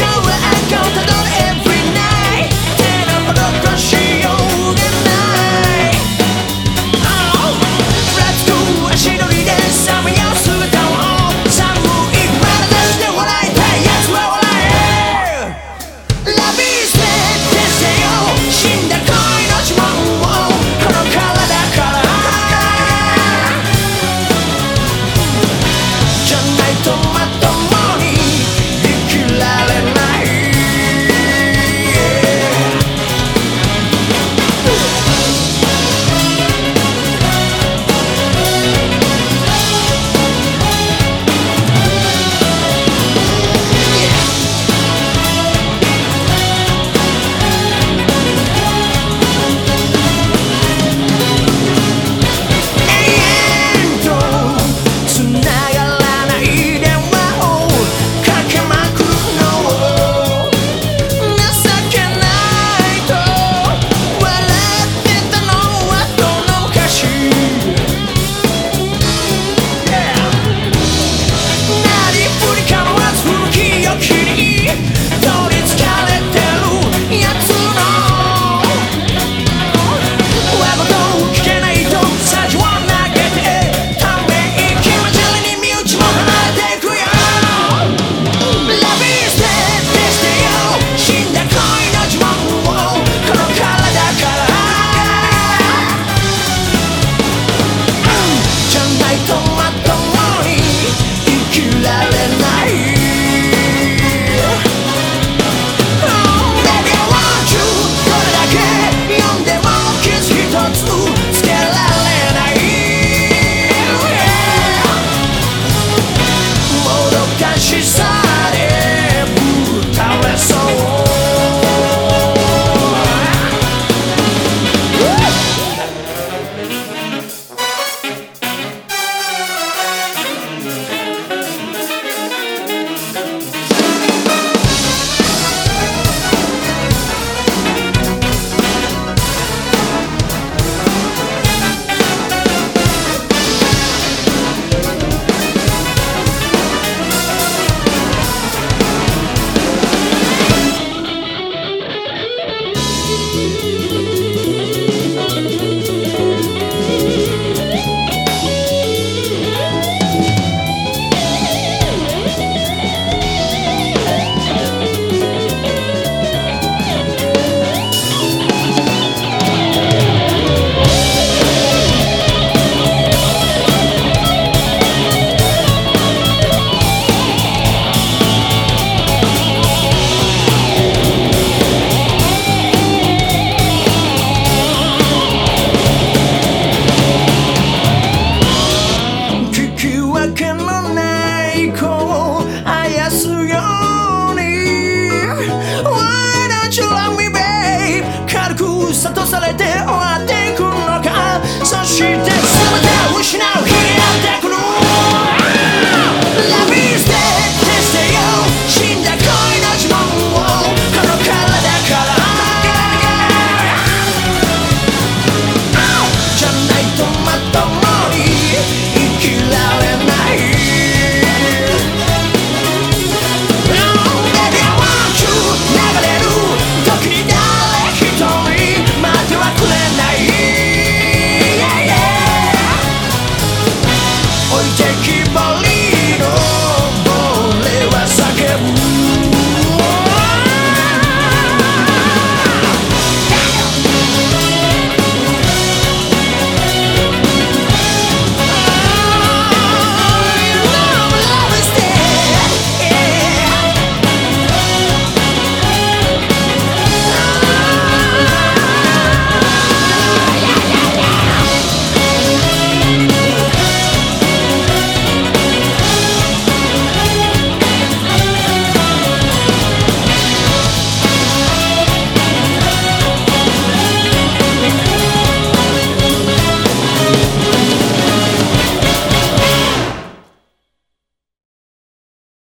show Santos tête